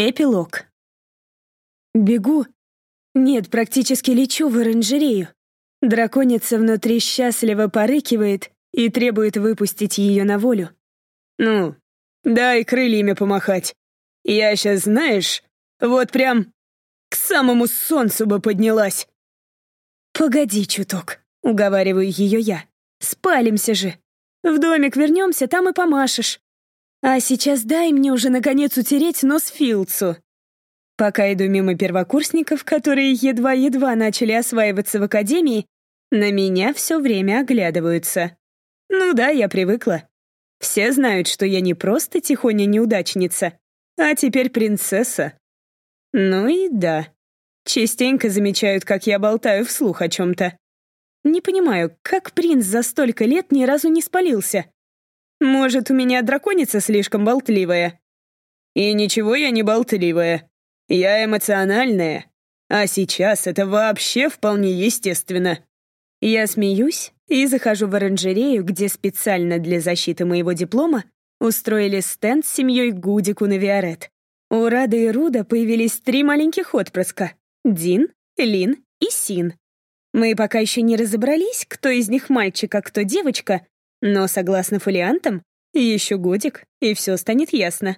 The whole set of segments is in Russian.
Эпилог. Бегу. Нет, практически лечу в оранжерею. Драконица внутри счастливо порыкивает и требует выпустить ее на волю. «Ну, дай крыльями помахать. Я сейчас, знаешь, вот прям к самому солнцу бы поднялась». «Погоди чуток», — уговариваю ее я. «Спалимся же. В домик вернемся, там и помашешь. А сейчас дай мне уже, наконец, утереть нос Филдсу. Пока иду мимо первокурсников, которые едва-едва начали осваиваться в академии, на меня все время оглядываются. Ну да, я привыкла. Все знают, что я не просто тихоня неудачница, а теперь принцесса. Ну и да. Частенько замечают, как я болтаю вслух о чем-то. Не понимаю, как принц за столько лет ни разу не спалился. Может, у меня драконица слишком болтливая? И ничего я не болтливая. Я эмоциональная. А сейчас это вообще вполне естественно. Я смеюсь и захожу в оранжерею, где специально для защиты моего диплома устроили стенд с семьей Гудику на Виарет. У Рады и Руда появились три маленьких отпрыска — Дин, Лин и Син. Мы пока еще не разобрались, кто из них мальчик, а кто девочка, но, согласно фолиантам, еще годик, и все станет ясно.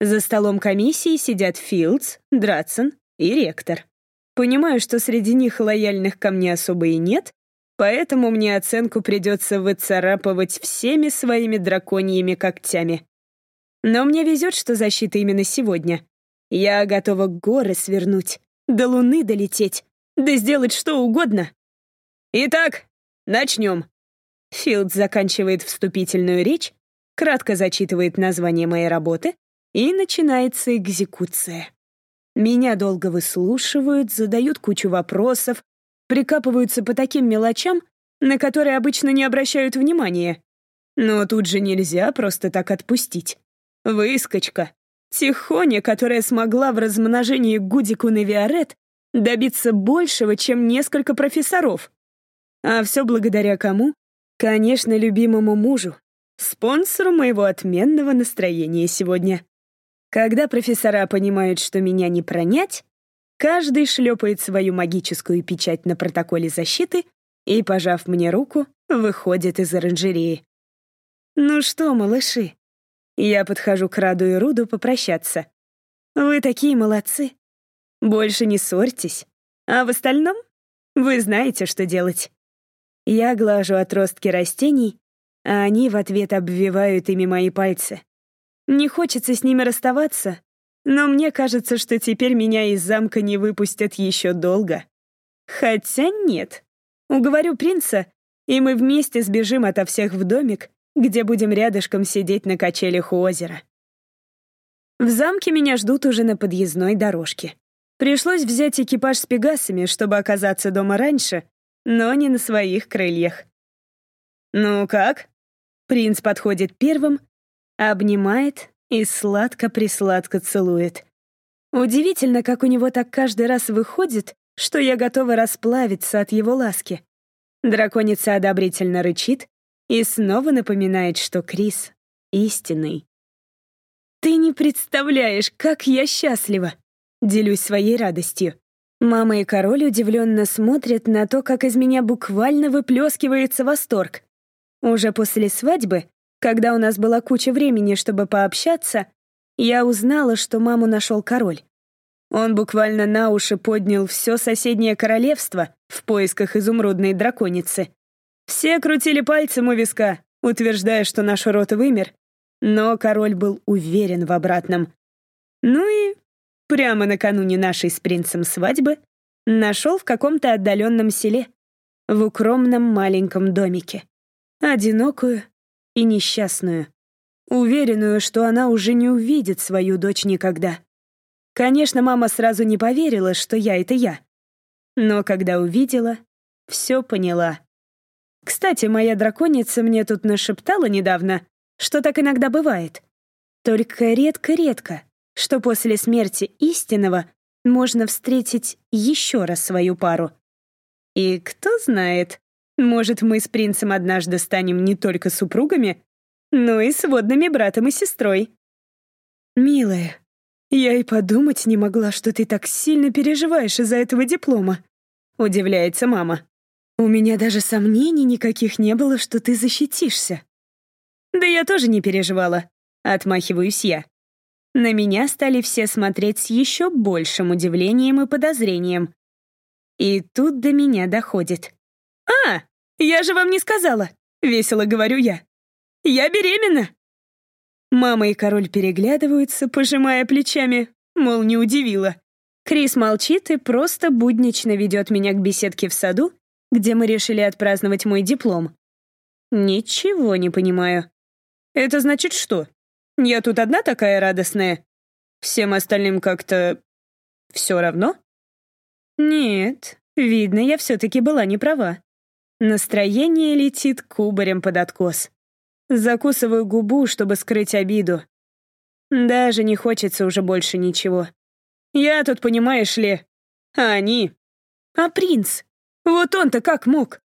За столом комиссии сидят Филдс, Дратсон и ректор. Понимаю, что среди них лояльных ко мне особо и нет, поэтому мне оценку придется выцарапывать всеми своими драконьими когтями. Но мне везет, что защита именно сегодня. Я готова горы свернуть, до луны долететь, да сделать что угодно. Итак, начнем. Филд заканчивает вступительную речь, кратко зачитывает название моей работы, и начинается экзекуция. Меня долго выслушивают, задают кучу вопросов, прикапываются по таким мелочам, на которые обычно не обращают внимания. Но тут же нельзя просто так отпустить. Выскочка. Тихоня, которая смогла в размножении Гудику на Виарет добиться большего, чем несколько профессоров. А все благодаря кому? Конечно, любимому мужу, спонсору моего отменного настроения сегодня. Когда профессора понимают, что меня не пронять, каждый шлепает свою магическую печать на протоколе защиты и, пожав мне руку, выходит из оранжереи. «Ну что, малыши?» Я подхожу к Раду и Руду попрощаться. «Вы такие молодцы. Больше не ссорьтесь. А в остальном вы знаете, что делать». Я глажу отростки растений, а они в ответ обвивают ими мои пальцы. Не хочется с ними расставаться, но мне кажется, что теперь меня из замка не выпустят еще долго. Хотя нет. Уговорю принца, и мы вместе сбежим ото всех в домик, где будем рядышком сидеть на качелях у озера. В замке меня ждут уже на подъездной дорожке. Пришлось взять экипаж с пегасами, чтобы оказаться дома раньше, но не на своих крыльях. «Ну как?» Принц подходит первым, обнимает и сладко-присладко целует. Удивительно, как у него так каждый раз выходит, что я готова расплавиться от его ласки. Драконица одобрительно рычит и снова напоминает, что Крис истинный. «Ты не представляешь, как я счастлива!» Делюсь своей радостью. Мама и король удивленно смотрят на то, как из меня буквально выплескивается восторг. Уже после свадьбы, когда у нас была куча времени, чтобы пообщаться, я узнала, что маму нашел король. Он буквально на уши поднял все соседнее королевство в поисках изумрудной драконицы. Все крутили пальцем у виска, утверждая, что наш род вымер, но король был уверен в обратном. Ну и прямо накануне нашей с принцем свадьбы нашел в каком-то отдаленном селе, в укромном маленьком домике. Одинокую и несчастную. Уверенную, что она уже не увидит свою дочь никогда. Конечно, мама сразу не поверила, что я — это я. Но когда увидела, все поняла. Кстати, моя драконица мне тут нашептала недавно, что так иногда бывает. Только редко-редко что после смерти истинного можно встретить еще раз свою пару. И кто знает, может, мы с принцем однажды станем не только супругами, но и сводными братом и сестрой. Милая, Я и подумать не могла, что ты так сильно переживаешь из-за этого диплома. Удивляется мама. У меня даже сомнений никаких не было, что ты защитишься. Да я тоже не переживала. Отмахиваюсь я. На меня стали все смотреть с еще большим удивлением и подозрением. И тут до меня доходит. «А, я же вам не сказала!» — весело говорю я. «Я беременна!» Мама и король переглядываются, пожимая плечами, мол, не удивила. Крис молчит и просто буднично ведет меня к беседке в саду, где мы решили отпраздновать мой диплом. Ничего не понимаю. Это значит что? Я тут одна такая радостная? Всем остальным как-то... все равно? Нет, видно, я все-таки была не права. Настроение летит кубарем под откос. Закусываю губу, чтобы скрыть обиду. Даже не хочется уже больше ничего. Я тут, понимаешь ли, а они... А принц? Вот он-то как мог?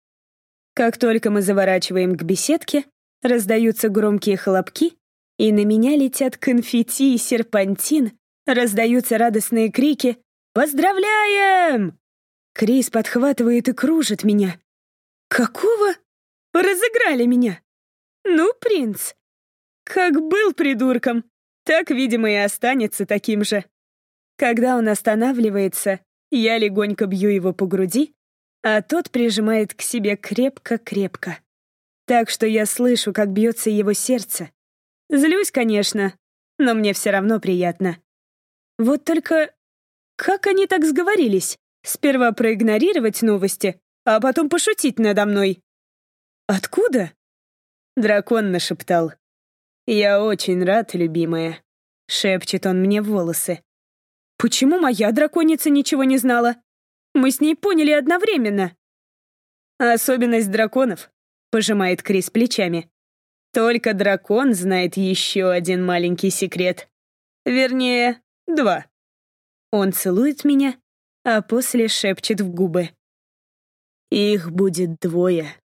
Как только мы заворачиваем к беседке, раздаются громкие хлопки, и на меня летят конфетти и серпантин, раздаются радостные крики «Поздравляем!». Крис подхватывает и кружит меня. «Какого? Разыграли меня!» «Ну, принц, как был придурком, так, видимо, и останется таким же». Когда он останавливается, я легонько бью его по груди, а тот прижимает к себе крепко-крепко. Так что я слышу, как бьется его сердце. Злюсь, конечно, но мне все равно приятно. Вот только как они так сговорились? Сперва проигнорировать новости, а потом пошутить надо мной. Откуда? Дракон нашептал. «Я очень рад, любимая», — шепчет он мне в волосы. «Почему моя драконица ничего не знала? Мы с ней поняли одновременно». «Особенность драконов», — пожимает Крис плечами. «Только дракон знает еще один маленький секрет. Вернее, два». Он целует меня, а после шепчет в губы. «Их будет двое».